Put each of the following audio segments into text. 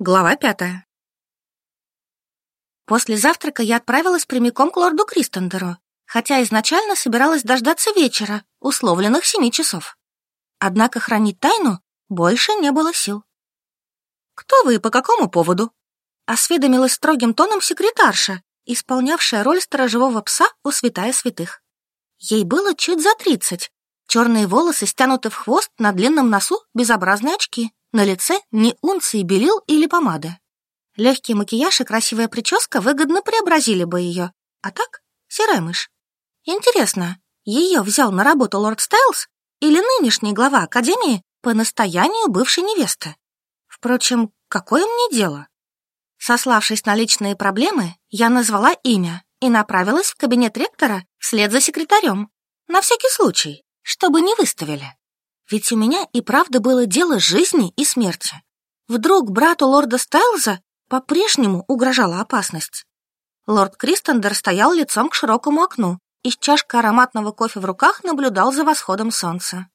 Глава пятая. После завтрака я отправилась прямиком к лорду Кристендеру, хотя изначально собиралась дождаться вечера, условленных семи часов. Однако хранить тайну больше не было сил. «Кто вы и по какому поводу?» — осведомилась строгим тоном секретарша, исполнявшая роль сторожевого пса у святая святых. Ей было чуть за тридцать, черные волосы стянуты в хвост, на длинном носу безобразные очки — на лице ни унции белил или помады. Легкий макияж и красивая прическа выгодно преобразили бы ее. А так, серая мышь. Интересно, ее взял на работу лорд Стайлз или нынешний глава Академии по настоянию бывшей невесты? Впрочем, какое мне дело? Сославшись на личные проблемы, я назвала имя и направилась в кабинет ректора вслед за секретарем, на всякий случай, чтобы не выставили. Ведь у меня и правда было дело жизни и смерти. Вдруг брату лорда Стайлза по-прежнему угрожала опасность. Лорд Кристендер стоял лицом к широкому окну и с чашкой ароматного кофе в руках наблюдал за восходом солнца.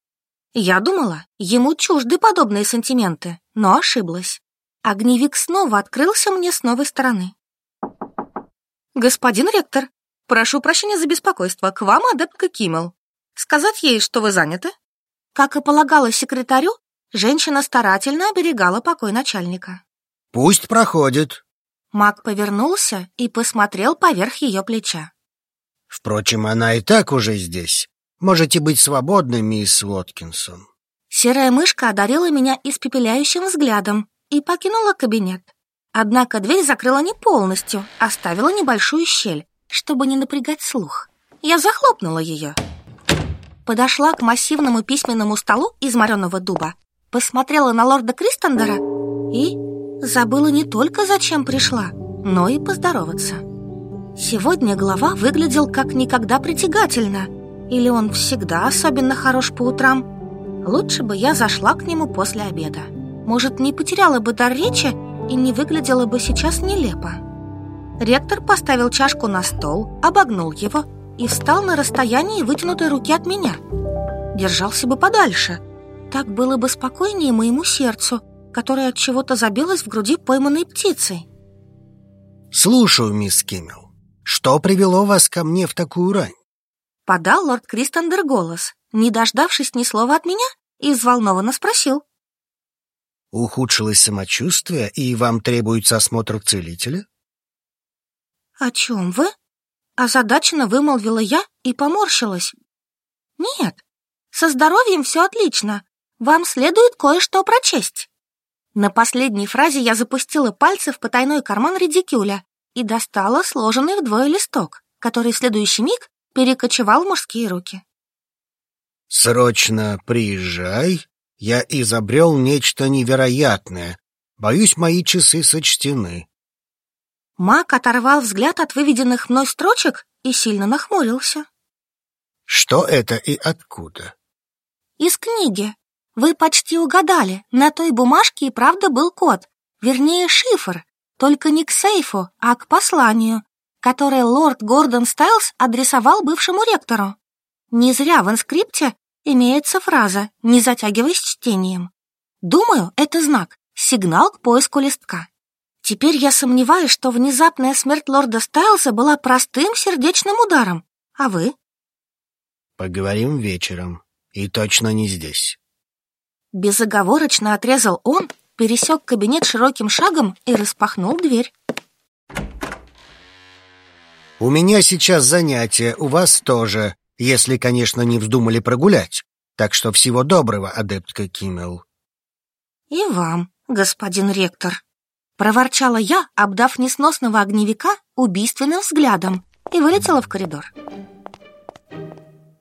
Я думала, ему чужды подобные сантименты, но ошиблась. Огневик снова открылся мне с новой стороны. «Господин ректор, прошу прощения за беспокойство, к вам адептка Киммел. Сказать ей, что вы заняты?» Как и полагалось секретарю, женщина старательно оберегала покой начальника. «Пусть проходит». Мак повернулся и посмотрел поверх ее плеча. «Впрочем, она и так уже здесь. Можете быть свободны, мисс Уоткинсон». Серая мышка одарила меня испепеляющим взглядом и покинула кабинет. Однако дверь закрыла не полностью, оставила небольшую щель, чтобы не напрягать слух. Я захлопнула ее подошла к массивному письменному столу из мореного дуба, посмотрела на лорда Кристендера и забыла не только зачем пришла, но и поздороваться. Сегодня глава выглядел как никогда притягательно, или он всегда особенно хорош по утрам. Лучше бы я зашла к нему после обеда. Может, не потеряла бы дар речи и не выглядела бы сейчас нелепо. Ректор поставил чашку на стол, обогнул его и встал на расстоянии вытянутой руки от меня. Держался бы подальше. Так было бы спокойнее моему сердцу, которое от чего-то забилось в груди пойманной птицей. «Слушаю, мисс Киммел. Что привело вас ко мне в такую рань?» Подал лорд Кристендер голос, не дождавшись ни слова от меня, и взволнованно спросил. «Ухудшилось самочувствие, и вам требуется осмотр целителя?» «О чем вы?» А озадаченно вымолвила я и поморщилась. «Нет, со здоровьем все отлично. Вам следует кое-что прочесть». На последней фразе я запустила пальцы в потайной карман редикюля и достала сложенный вдвое листок, который в следующий миг перекочевал в мужские руки. «Срочно приезжай. Я изобрел нечто невероятное. Боюсь, мои часы сочтены. Мак оторвал взгляд от выведенных мной строчек и сильно нахмурился. Что это и откуда? Из книги. Вы почти угадали. На той бумажке и правда был код. Вернее, шифр. Только не к сейфу, а к посланию, которое лорд Гордон Стайлс адресовал бывшему ректору. Не зря в инскрипте имеется фраза «Не затягивай с чтением». Думаю, это знак, сигнал к поиску листка. Теперь я сомневаюсь, что внезапная смерть лорда Стайлса была простым сердечным ударом. А вы? Поговорим вечером. И точно не здесь. Безоговорочно отрезал он, пересек кабинет широким шагом и распахнул дверь. «У меня сейчас занятие, у вас тоже, если, конечно, не вздумали прогулять. Так что всего доброго, адептка Киммел». «И вам, господин ректор». Проворчала я, обдав несносного огневика убийственным взглядом и вылетела в коридор.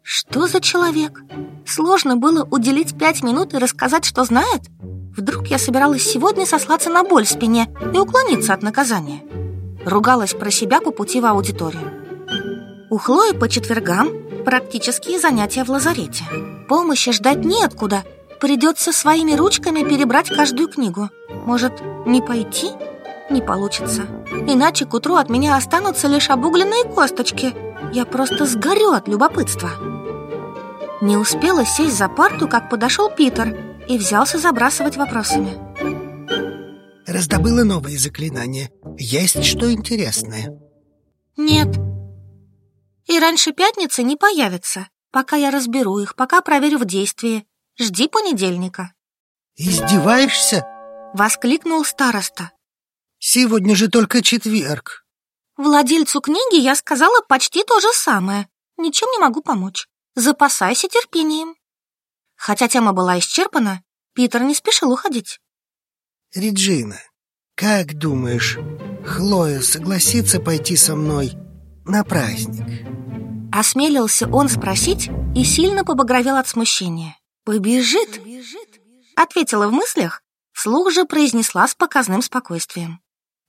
Что за человек? Сложно было уделить пять минут и рассказать, что знает? Вдруг я собиралась сегодня сослаться на боль в спине и уклониться от наказания. Ругалась про себя по пути в аудиторию. У Хлои по четвергам практические занятия в лазарете. Помощи ждать неоткуда – придется своими ручками перебрать каждую книгу. Может, не пойти? Не получится. Иначе к утру от меня останутся лишь обугленные косточки. Я просто сгорю от любопытства. Не успела сесть за парту, как подошел Питер и взялся забрасывать вопросами. Раздобыла новые заклинания. Есть что интересное? Нет. И раньше пятницы не появятся, Пока я разберу их, пока проверю в действии, Жди понедельника. Издеваешься? Воскликнул староста. Сегодня же только четверг. Владельцу книги я сказала почти то же самое. Ничем не могу помочь. Запасайся терпением. Хотя тема была исчерпана, Питер не спешил уходить. Реджина, как думаешь, Хлоя согласится пойти со мной на праздник? Осмелился он спросить и сильно побагровел от смущения. «Побежит!» — ответила в мыслях, вслух же произнесла с показным спокойствием.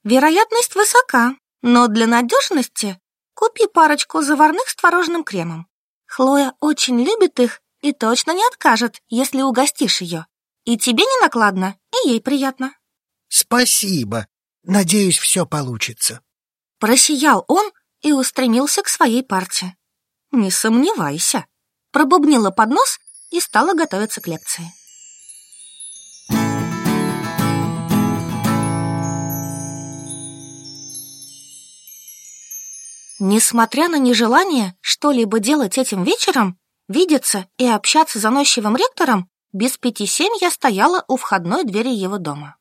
«Вероятность высока, но для надежности купи парочку заварных с творожным кремом. Хлоя очень любит их и точно не откажет, если угостишь ее. И тебе не накладно, и ей приятно». «Спасибо. Надеюсь, все получится». Просиял он и устремился к своей парте. «Не сомневайся», — пробубнила под нос и стала готовиться к лекции. Несмотря на нежелание что-либо делать этим вечером, видеться и общаться с заносчивым ректором, без пяти семь я стояла у входной двери его дома.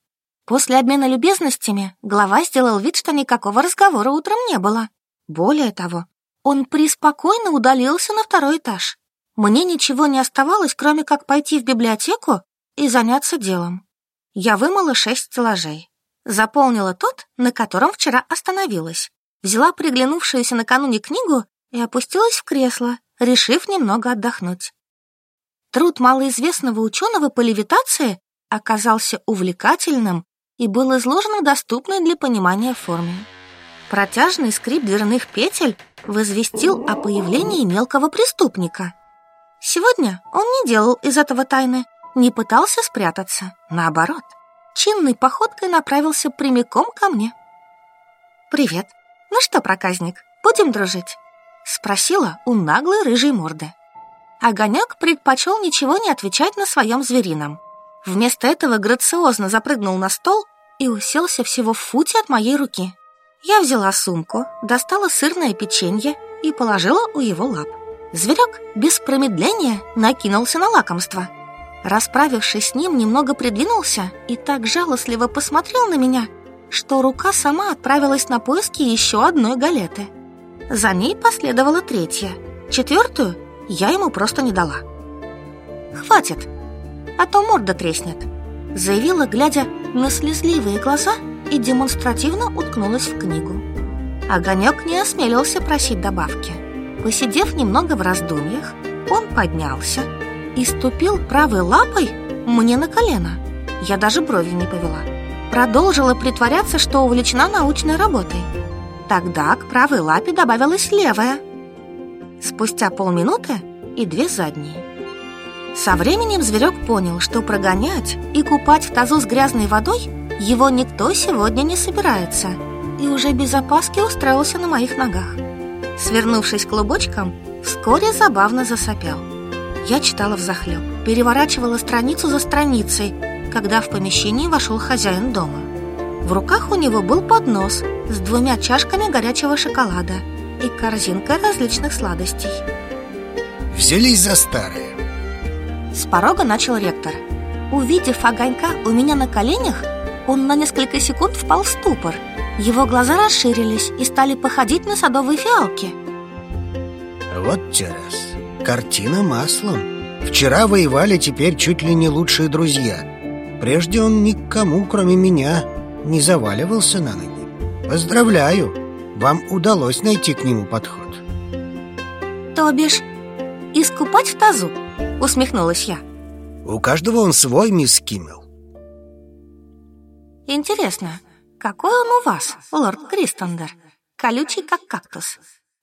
После обмена любезностями глава сделал вид, что никакого разговора утром не было. Более того, он преспокойно удалился на второй этаж, мне ничего не оставалось, кроме как пойти в библиотеку и заняться делом. Я вымыла шесть стеллажей, заполнила тот, на котором вчера остановилась, взяла приглянувшуюся накануне книгу и опустилась в кресло, решив немного отдохнуть. Труд малоизвестного ученого по левитации оказался увлекательным и был изложен в доступной для понимания форме. Протяжный скрип дверных петель возвестил о появлении мелкого преступника — Сегодня он не делал из этого тайны, не пытался спрятаться, наоборот. Чинной походкой направился прямиком ко мне. «Привет. Ну что, проказник, будем дружить?» Спросила у наглой рыжей морды. Огонек предпочел ничего не отвечать на своем зверином. Вместо этого грациозно запрыгнул на стол и уселся всего в футе от моей руки. Я взяла сумку, достала сырное печенье и положила у его лап. Зверек без промедления накинулся на лакомство. Расправившись с ним, немного придвинулся и так жалостливо посмотрел на меня, что рука сама отправилась на поиски еще одной галеты. За ней последовала третья. Четвертую я ему просто не дала. «Хватит, а то морда треснет», — заявила, глядя на слезливые глаза и демонстративно уткнулась в книгу. Огонек не осмелился просить добавки. Посидев немного в раздумьях, он поднялся и ступил правой лапой мне на колено. Я даже брови не повела. Продолжила притворяться, что увлечена научной работой. Тогда к правой лапе добавилась левая. Спустя полминуты и две задние. Со временем зверек понял, что прогонять и купать в тазу с грязной водой его никто сегодня не собирается и уже без опаски устроился на моих ногах свернувшись клубочком, вскоре забавно засопел. Я читала в захлеб, переворачивала страницу за страницей, когда в помещении вошел хозяин дома. В руках у него был поднос с двумя чашками горячего шоколада и корзинкой различных сладостей. Взялись за старые. С порога начал ректор. Увидев огонька у меня на коленях, он на несколько секунд впал в ступор – его глаза расширились и стали походить на садовые фиалки. Вот террас. Картина маслом. Вчера воевали, теперь чуть ли не лучшие друзья. Прежде он никому, кроме меня, не заваливался на ноги. Поздравляю, вам удалось найти к нему подход. То бишь, искупать в тазу? Усмехнулась я. У каждого он свой, мисс Киммел. Интересно, какой он у вас, лорд Кристондер? Колючий, как кактус.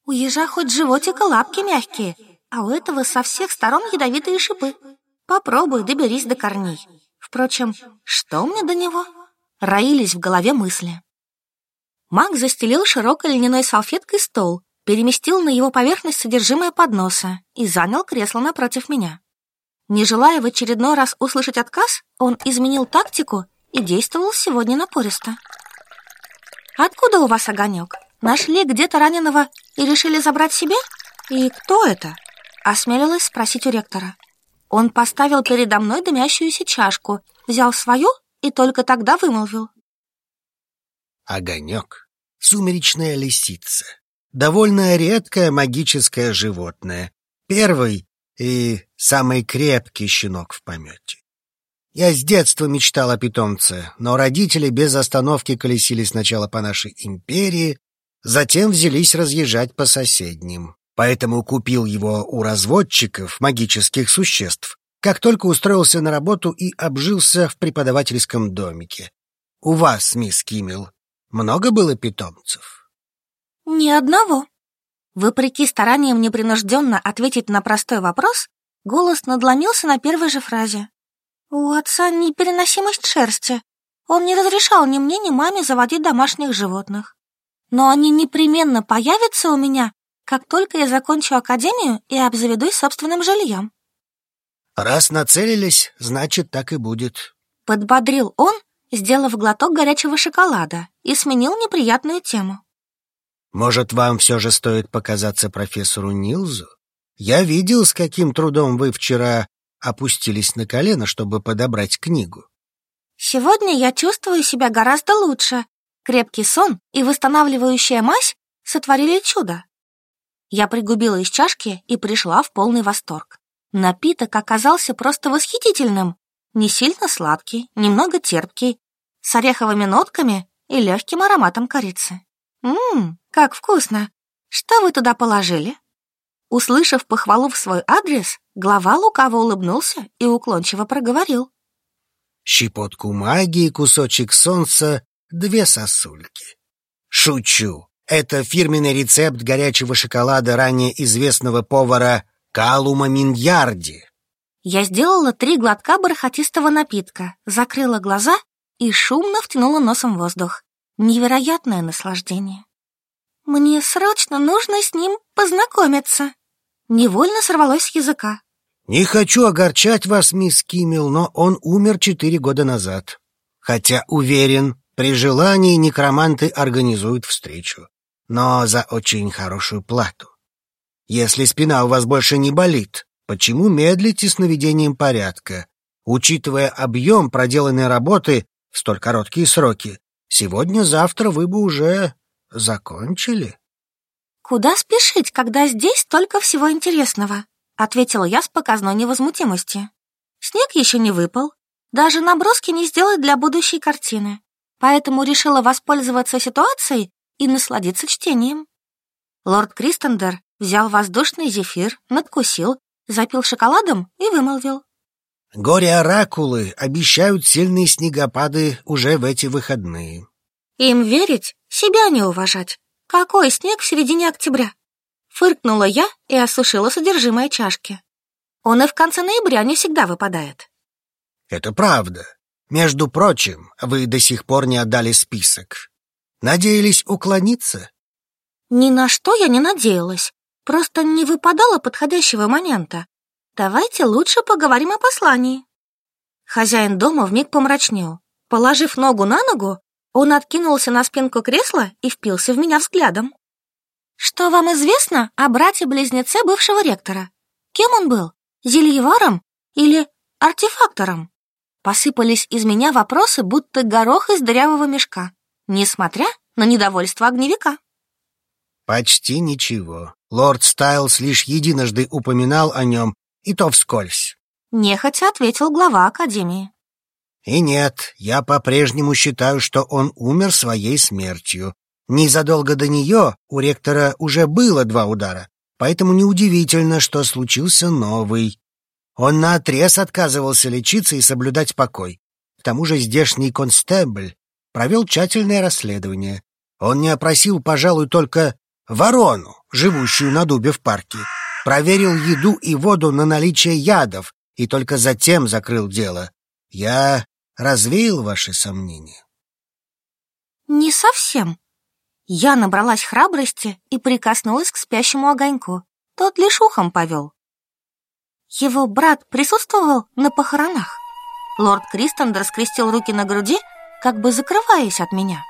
У ежа хоть животик и лапки мягкие, а у этого со всех сторон ядовитые шипы. Попробуй, доберись до корней. Впрочем, что мне до него? Роились в голове мысли. Маг застелил широкой льняной салфеткой стол, переместил на его поверхность содержимое подноса и занял кресло напротив меня. Не желая в очередной раз услышать отказ, он изменил тактику и действовал сегодня напористо. Откуда у вас огонек? Нашли где-то раненого и решили забрать себе? И кто это? Осмелилась спросить у ректора. Он поставил передо мной дымящуюся чашку, взял свою и только тогда вымолвил. Огонек. Сумеречная лисица. Довольно редкое магическое животное. Первый и самый крепкий щенок в помете. Я с детства мечтал о питомце, но родители без остановки колесили сначала по нашей империи, затем взялись разъезжать по соседним. Поэтому купил его у разводчиков магических существ, как только устроился на работу и обжился в преподавательском домике. У вас, мисс Киммел, много было питомцев? Ни одного. Вопреки стараниям непринужденно ответить на простой вопрос, голос надломился на первой же фразе. У отца непереносимость шерсти. Он не разрешал ни мне, ни маме заводить домашних животных. Но они непременно появятся у меня, как только я закончу академию и обзаведусь собственным жильем. Раз нацелились, значит, так и будет. Подбодрил он, сделав глоток горячего шоколада, и сменил неприятную тему. Может, вам все же стоит показаться профессору Нилзу? Я видел, с каким трудом вы вчера опустились на колено, чтобы подобрать книгу. «Сегодня я чувствую себя гораздо лучше. Крепкий сон и восстанавливающая мазь сотворили чудо». Я пригубила из чашки и пришла в полный восторг. Напиток оказался просто восхитительным. Не сильно сладкий, немного терпкий, с ореховыми нотками и легким ароматом корицы. «Ммм, как вкусно! Что вы туда положили?» Услышав похвалу в свой адрес, Глава лукаво улыбнулся и уклончиво проговорил. «Щепотку магии, кусочек солнца, две сосульки». «Шучу! Это фирменный рецепт горячего шоколада ранее известного повара Калума Миньярди». Я сделала три глотка бархатистого напитка, закрыла глаза и шумно втянула носом воздух. Невероятное наслаждение. «Мне срочно нужно с ним познакомиться!» Невольно сорвалось с языка. Не хочу огорчать вас, мисс Киммел, но он умер четыре года назад. Хотя, уверен, при желании некроманты организуют встречу, но за очень хорошую плату. Если спина у вас больше не болит, почему медлите с наведением порядка? Учитывая объем проделанной работы в столь короткие сроки, сегодня-завтра вы бы уже закончили. Куда спешить, когда здесь только всего интересного? ответила я с показной невозмутимостью. Снег еще не выпал, даже наброски не сделать для будущей картины, поэтому решила воспользоваться ситуацией и насладиться чтением. Лорд Кристендер взял воздушный зефир, надкусил, запил шоколадом и вымолвил. «Горе-оракулы обещают сильные снегопады уже в эти выходные». «Им верить, себя не уважать. Какой снег в середине октября?» Фыркнула я и осушила содержимое чашки. Он и в конце ноября не всегда выпадает. Это правда. Между прочим, вы до сих пор не отдали список. Надеялись уклониться? Ни на что я не надеялась. Просто не выпадало подходящего момента. Давайте лучше поговорим о послании. Хозяин дома вмиг помрачнел. Положив ногу на ногу, он откинулся на спинку кресла и впился в меня взглядом. Что вам известно о брате-близнеце бывшего ректора? Кем он был? Зельеваром или артефактором? Посыпались из меня вопросы, будто горох из дырявого мешка, несмотря на недовольство огневика. Почти ничего. Лорд Стайлс лишь единожды упоминал о нем, и то вскользь. Нехотя ответил глава Академии. И нет, я по-прежнему считаю, что он умер своей смертью. Незадолго до нее у ректора уже было два удара, поэтому неудивительно, что случился новый. Он наотрез отказывался лечиться и соблюдать покой. К тому же здешний констебль провел тщательное расследование. Он не опросил, пожалуй, только ворону, живущую на дубе в парке. Проверил еду и воду на наличие ядов и только затем закрыл дело. Я развеял ваши сомнения? Не совсем, я набралась храбрости и прикоснулась к спящему огоньку. Тот лишь ухом повел. Его брат присутствовал на похоронах. Лорд Кристен раскрестил руки на груди, как бы закрываясь от меня.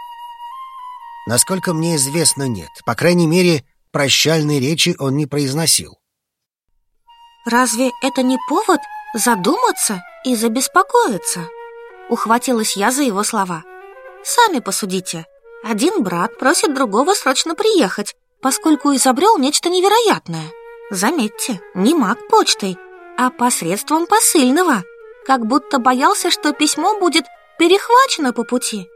Насколько мне известно, нет. По крайней мере, прощальной речи он не произносил. Разве это не повод задуматься и забеспокоиться? Ухватилась я за его слова. Сами посудите, один брат просит другого срочно приехать, поскольку изобрел нечто невероятное. Заметьте, не маг почтой, а посредством посыльного, как будто боялся, что письмо будет перехвачено по пути.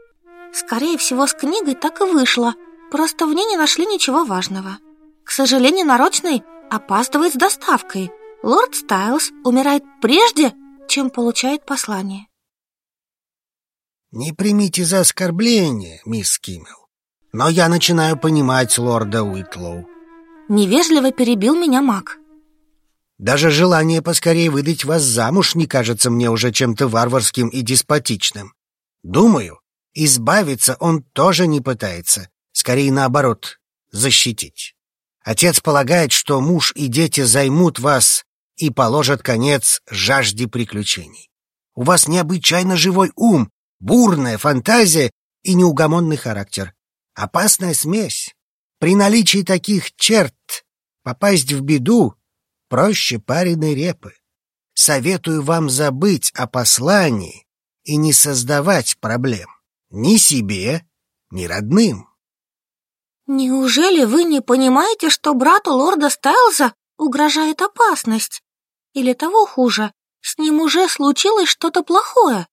Скорее всего, с книгой так и вышло, просто в ней не нашли ничего важного. К сожалению, нарочный опаздывает с доставкой. Лорд Стайлс умирает прежде, чем получает послание. Не примите за оскорбление, мисс Киммел. Но я начинаю понимать лорда Уитлоу. Невежливо перебил меня маг. Даже желание поскорее выдать вас замуж не кажется мне уже чем-то варварским и деспотичным. Думаю, избавиться он тоже не пытается. Скорее наоборот, защитить. Отец полагает, что муж и дети займут вас и положат конец жажде приключений. У вас необычайно живой ум, бурная фантазия и неугомонный характер. Опасная смесь. При наличии таких черт попасть в беду проще пареной репы. Советую вам забыть о послании и не создавать проблем ни себе, ни родным. Неужели вы не понимаете, что брату лорда Стайлза угрожает опасность? Или того хуже, с ним уже случилось что-то плохое?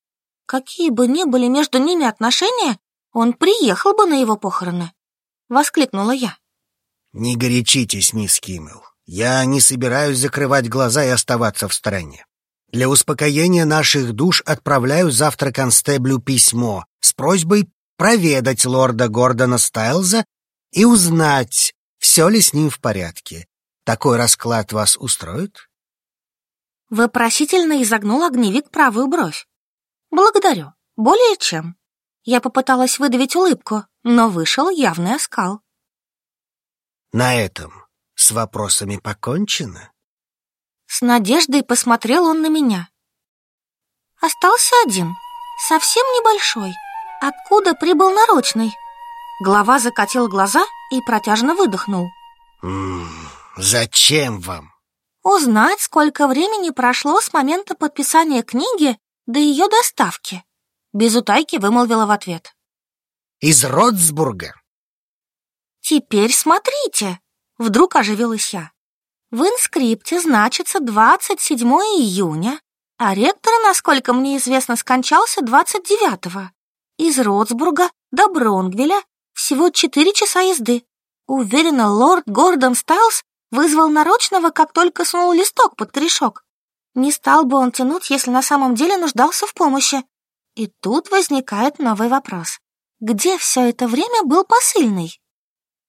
Какие бы ни были между ними отношения, он приехал бы на его похороны!» — воскликнула я. «Не горячитесь, мисс Киммел. Я не собираюсь закрывать глаза и оставаться в стороне. Для успокоения наших душ отправляю завтра констеблю письмо с просьбой проведать лорда Гордона Стайлза и узнать, все ли с ним в порядке. Такой расклад вас устроит?» Вопросительно изогнул огневик правую бровь. «Благодарю. Более чем». Я попыталась выдавить улыбку, но вышел явный оскал. «На этом с вопросами покончено?» С надеждой посмотрел он на меня. «Остался один, совсем небольшой. Откуда прибыл нарочный?» Глава закатил глаза и протяжно выдохнул. «Зачем вам?» Узнать, сколько времени прошло с момента подписания книги до ее доставки», — без утайки вымолвила в ответ. «Из Ротсбурга». «Теперь смотрите», — вдруг оживилась я. В инскрипте значится 27 июня, а ректор, насколько мне известно, скончался 29-го. Из Ротсбурга до Бронгвеля всего 4 часа езды. Уверена, лорд Гордон Стайлс вызвал нарочного, как только сунул листок под корешок. Не стал бы он тянуть, если на самом деле нуждался в помощи. И тут возникает новый вопрос. Где все это время был посыльный?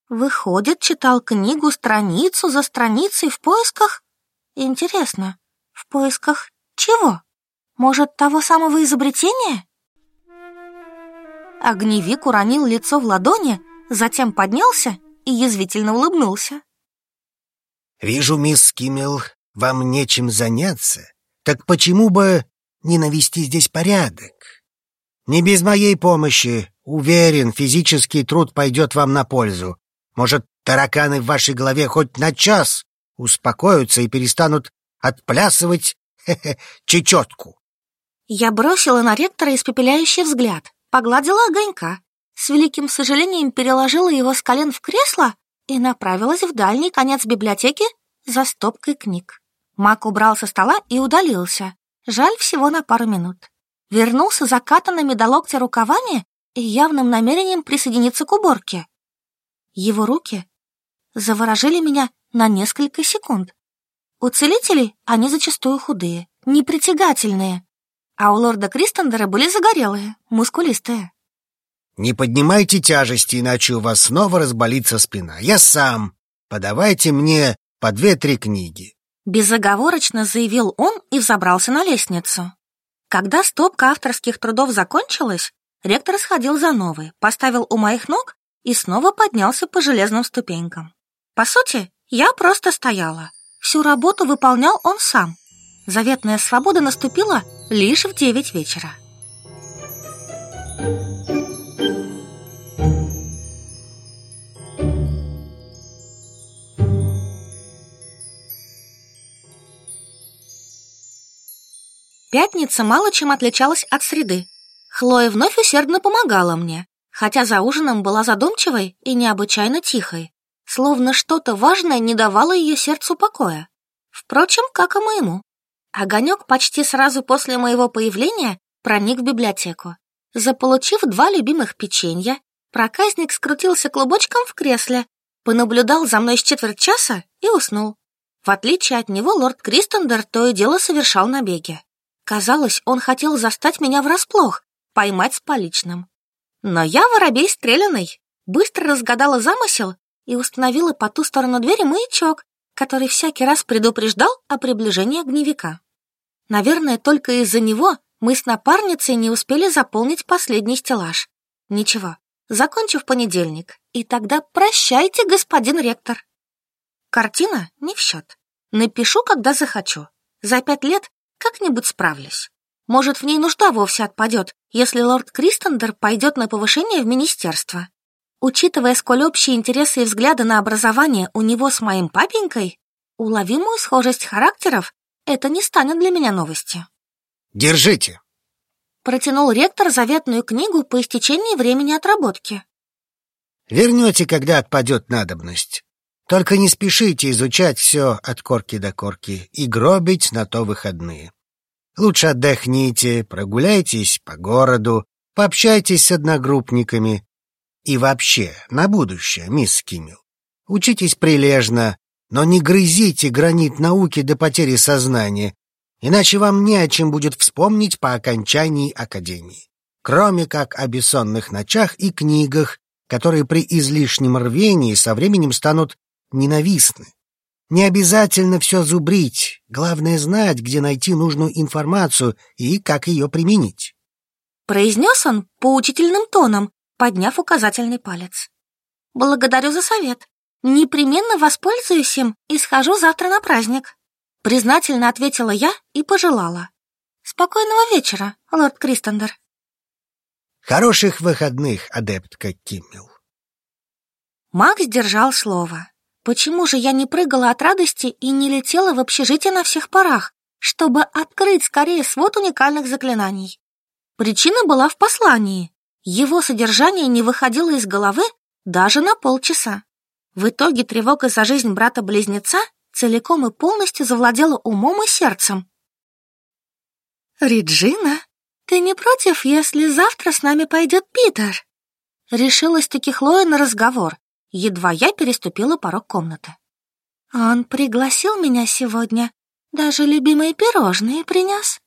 Выходит, читал книгу страницу за страницей в поисках? Интересно, в поисках чего? Может, того самого изобретения? Огневик уронил лицо в ладони, затем поднялся и язвительно улыбнулся. «Вижу, мисс Киммел, вам нечем заняться, так почему бы не навести здесь порядок? Не без моей помощи. Уверен, физический труд пойдет вам на пользу. Может, тараканы в вашей голове хоть на час успокоятся и перестанут отплясывать хе -хе, чечетку. Я бросила на ректора испепеляющий взгляд, погладила огонька, с великим сожалением переложила его с колен в кресло и направилась в дальний конец библиотеки за стопкой книг. Мак убрал со стола и удалился. Жаль, всего на пару минут. Вернулся закатанными до локтя рукавами и явным намерением присоединиться к уборке. Его руки заворожили меня на несколько секунд. У целителей они зачастую худые, непритягательные, а у лорда Кристендера были загорелые, мускулистые. «Не поднимайте тяжести, иначе у вас снова разболится спина. Я сам. Подавайте мне по две-три книги. Безоговорочно заявил он и взобрался на лестницу. Когда стопка авторских трудов закончилась, ректор сходил за новой, поставил у моих ног и снова поднялся по железным ступенькам. По сути, я просто стояла. Всю работу выполнял он сам. Заветная свобода наступила лишь в девять вечера. Thank you. Пятница мало чем отличалась от среды. Хлоя вновь усердно помогала мне, хотя за ужином была задумчивой и необычайно тихой, словно что-то важное не давало ее сердцу покоя. Впрочем, как и моему. Огонек почти сразу после моего появления проник в библиотеку. Заполучив два любимых печенья, проказник скрутился клубочком в кресле, понаблюдал за мной с четверть часа и уснул. В отличие от него, лорд Кристендер то и дело совершал набеги. Казалось, он хотел застать меня врасплох, поймать с поличным. Но я воробей стреляный, быстро разгадала замысел и установила по ту сторону двери маячок, который всякий раз предупреждал о приближении огневика. Наверное, только из-за него мы с напарницей не успели заполнить последний стеллаж. Ничего, закончу в понедельник, и тогда прощайте, господин ректор. Картина не в счет. Напишу, когда захочу. За пять лет как-нибудь справлюсь. Может, в ней нужда вовсе отпадет, если лорд Кристендер пойдет на повышение в министерство. Учитывая, сколь общие интересы и взгляды на образование у него с моим папенькой, уловимую схожесть характеров, это не станет для меня новостью. «Держите!» Протянул ректор заветную книгу по истечении времени отработки. «Вернете, когда отпадет надобность. Только не спешите изучать все от корки до корки и гробить на то выходные. Лучше отдохните, прогуляйтесь по городу, пообщайтесь с одногруппниками. И вообще, на будущее, мисс Кимил, учитесь прилежно, но не грызите гранит науки до потери сознания, иначе вам не о чем будет вспомнить по окончании академии, кроме как о бессонных ночах и книгах, которые при излишнем рвении со временем станут ненавистны. Не обязательно все зубрить, главное знать, где найти нужную информацию и как ее применить. Произнес он поучительным тоном, подняв указательный палец. Благодарю за совет. Непременно воспользуюсь им и схожу завтра на праздник. Признательно ответила я и пожелала. Спокойного вечера, лорд Кристендер. Хороших выходных, адептка Киммел. Макс держал слово. Почему же я не прыгала от радости и не летела в общежитие на всех парах, чтобы открыть скорее свод уникальных заклинаний? Причина была в послании. Его содержание не выходило из головы даже на полчаса. В итоге тревога за жизнь брата-близнеца целиком и полностью завладела умом и сердцем. «Реджина, ты не против, если завтра с нами пойдет Питер?» Решилась-таки Хлоя на разговор, едва я переступила порог комнаты. «Он пригласил меня сегодня, даже любимые пирожные принес.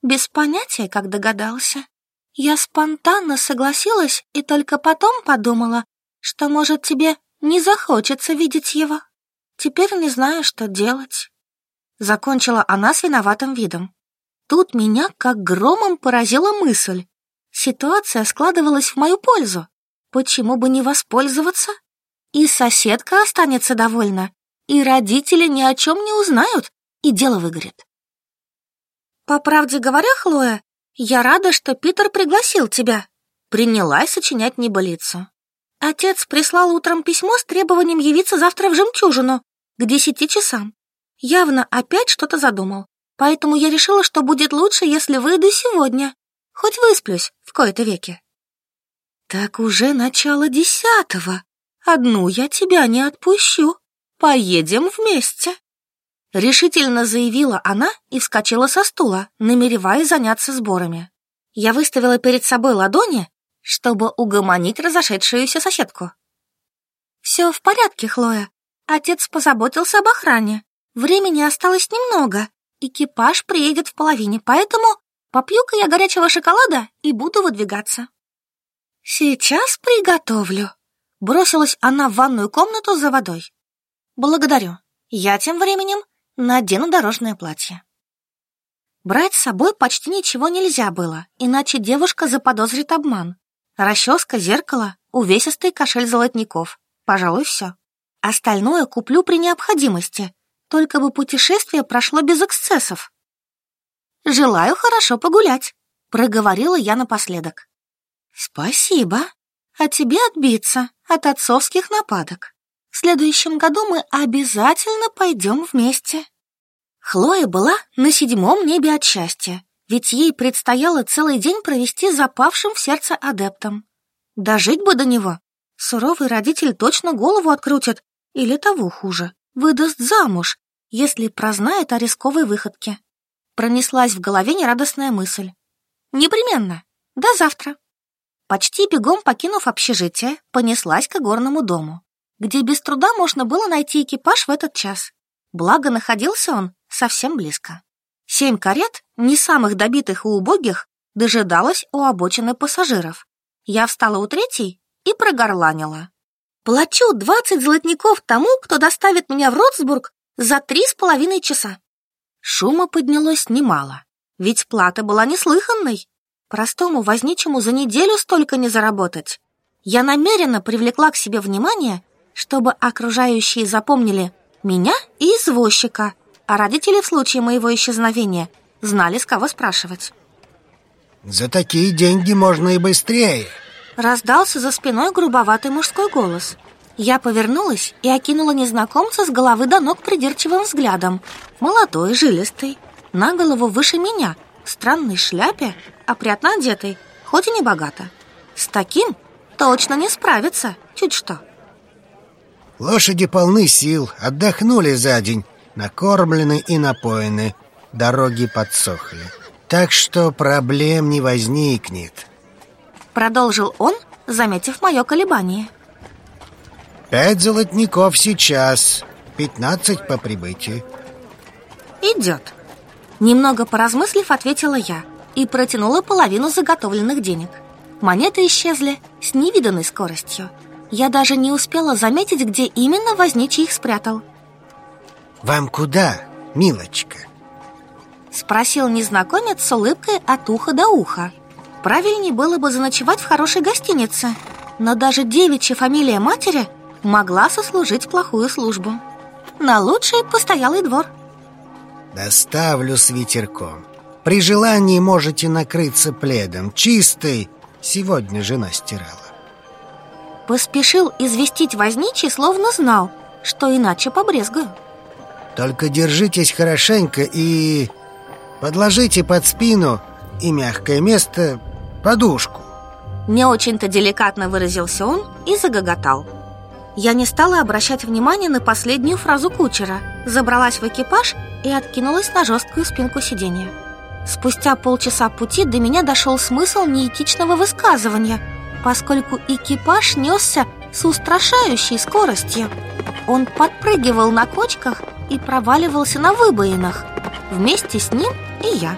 Без понятия, как догадался. Я спонтанно согласилась и только потом подумала, что, может, тебе не захочется видеть его. Теперь не знаю, что делать». Закончила она с виноватым видом. Тут меня как громом поразила мысль. Ситуация складывалась в мою пользу. Почему бы не воспользоваться и соседка останется довольна, и родители ни о чем не узнают, и дело выгорит. По правде говоря, Хлоя, я рада, что Питер пригласил тебя. Принялась сочинять небылицу. Отец прислал утром письмо с требованием явиться завтра в жемчужину к десяти часам. Явно опять что-то задумал, поэтому я решила, что будет лучше, если выйду сегодня. Хоть высплюсь в кои-то веки. Так уже начало десятого, Одну я тебя не отпущу. Поедем вместе!» Решительно заявила она и вскочила со стула, намереваясь заняться сборами. Я выставила перед собой ладони, чтобы угомонить разошедшуюся соседку. «Все в порядке, Хлоя. Отец позаботился об охране. Времени осталось немного. Экипаж приедет в половине, поэтому попью-ка я горячего шоколада и буду выдвигаться». «Сейчас приготовлю», Бросилась она в ванную комнату за водой. «Благодарю. Я тем временем надену дорожное платье». Брать с собой почти ничего нельзя было, иначе девушка заподозрит обман. Расческа, зеркало, увесистый кошель золотников. Пожалуй, все. Остальное куплю при необходимости, только бы путешествие прошло без эксцессов. «Желаю хорошо погулять», — проговорила я напоследок. «Спасибо», а тебе отбиться а от отцовских нападок. В следующем году мы обязательно пойдем вместе». Хлоя была на седьмом небе от счастья, ведь ей предстояло целый день провести запавшим в сердце адептом. Дожить бы до него. Суровый родитель точно голову открутит, или того хуже, выдаст замуж, если прознает о рисковой выходке. Пронеслась в голове нерадостная мысль. «Непременно. До завтра». Почти бегом покинув общежитие, понеслась к горному дому, где без труда можно было найти экипаж в этот час. Благо, находился он совсем близко. Семь карет, не самых добитых и убогих, дожидалась у обочины пассажиров. Я встала у третьей и прогорланила. «Плачу двадцать золотников тому, кто доставит меня в Ротсбург за три с половиной часа». Шума поднялось немало, ведь плата была неслыханной. Простому возничему за неделю столько не заработать. Я намеренно привлекла к себе внимание, чтобы окружающие запомнили меня и извозчика, а родители в случае моего исчезновения знали, с кого спрашивать. За такие деньги можно и быстрее. Раздался за спиной грубоватый мужской голос. Я повернулась и окинула незнакомца с головы до ног придирчивым взглядом. Молодой, жилистый, на голову выше меня – странной шляпе, опрятно одетой, хоть и не богато. С таким точно не справится, чуть что. Лошади полны сил, отдохнули за день, накормлены и напоены, дороги подсохли. Так что проблем не возникнет. Продолжил он, заметив мое колебание. Пять золотников сейчас, пятнадцать по прибытии. Идет. Немного поразмыслив, ответила я и протянула половину заготовленных денег. Монеты исчезли с невиданной скоростью. Я даже не успела заметить, где именно возничий их спрятал. «Вам куда, милочка?» Спросил незнакомец с улыбкой от уха до уха. Правильнее было бы заночевать в хорошей гостинице, но даже девичья фамилия матери могла сослужить плохую службу. На лучший постоялый двор – Доставлю с ветерком. При желании можете накрыться пледом. Чистый. Сегодня жена стирала. Поспешил известить возничий, словно знал, что иначе побрезгаю. Только держитесь хорошенько и подложите под спину и мягкое место подушку. Не очень-то деликатно выразился он и загоготал. Я не стала обращать внимания на последнюю фразу кучера, забралась в экипаж и откинулась на жесткую спинку сиденья. Спустя полчаса пути до меня дошел смысл неэтичного высказывания, поскольку экипаж несся с устрашающей скоростью. Он подпрыгивал на кочках и проваливался на выбоинах. Вместе с ним и я.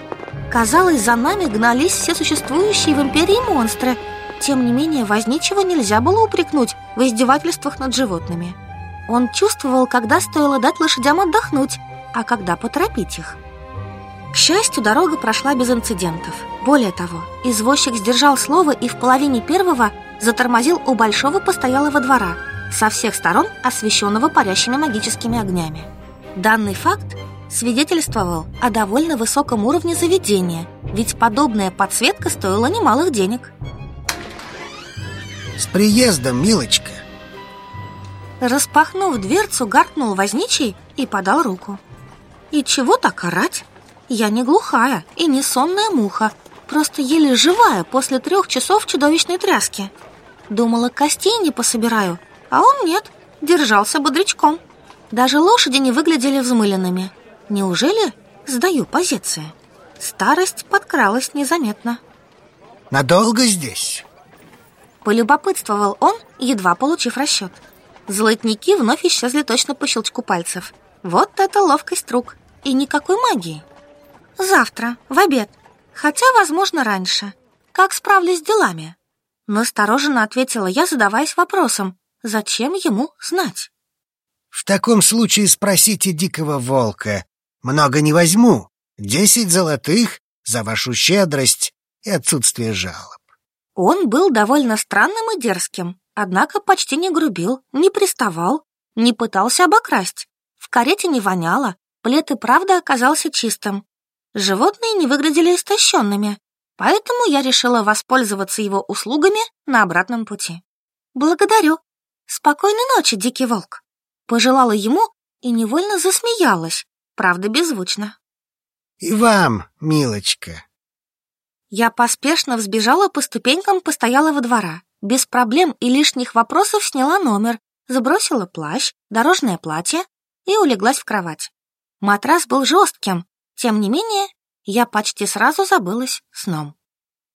Казалось, за нами гнались все существующие в империи монстры – тем не менее, возничего нельзя было упрекнуть в издевательствах над животными. Он чувствовал, когда стоило дать лошадям отдохнуть, а когда поторопить их. К счастью, дорога прошла без инцидентов. Более того, извозчик сдержал слово и в половине первого затормозил у большого постоялого двора, со всех сторон освещенного парящими магическими огнями. Данный факт свидетельствовал о довольно высоком уровне заведения, ведь подобная подсветка стоила немалых денег – с приездом, милочка! Распахнув дверцу, гаркнул возничий и подал руку. И чего так орать? Я не глухая и не сонная муха, просто еле живая после трех часов чудовищной тряски. Думала, костей не пособираю, а он нет, держался бодрячком. Даже лошади не выглядели взмыленными. Неужели сдаю позиции? Старость подкралась незаметно. Надолго здесь? Полюбопытствовал он, едва получив расчет. Золотники вновь исчезли точно по щелчку пальцев. Вот это ловкость рук. И никакой магии. Завтра, в обед. Хотя, возможно, раньше. Как справлюсь с делами? Настороженно ответила я, задаваясь вопросом. Зачем ему знать? В таком случае спросите дикого волка. Много не возьму. Десять золотых за вашу щедрость и отсутствие жалоб. Он был довольно странным и дерзким, однако почти не грубил, не приставал, не пытался обокрасть. В карете не воняло, плед и правда оказался чистым. Животные не выглядели истощенными, поэтому я решила воспользоваться его услугами на обратном пути. «Благодарю. Спокойной ночи, дикий волк!» Пожелала ему и невольно засмеялась, правда беззвучно. «И вам, милочка!» Я поспешно взбежала по ступенькам постояла во двора. Без проблем и лишних вопросов сняла номер, забросила плащ, дорожное платье и улеглась в кровать. Матрас был жестким, тем не менее, я почти сразу забылась сном.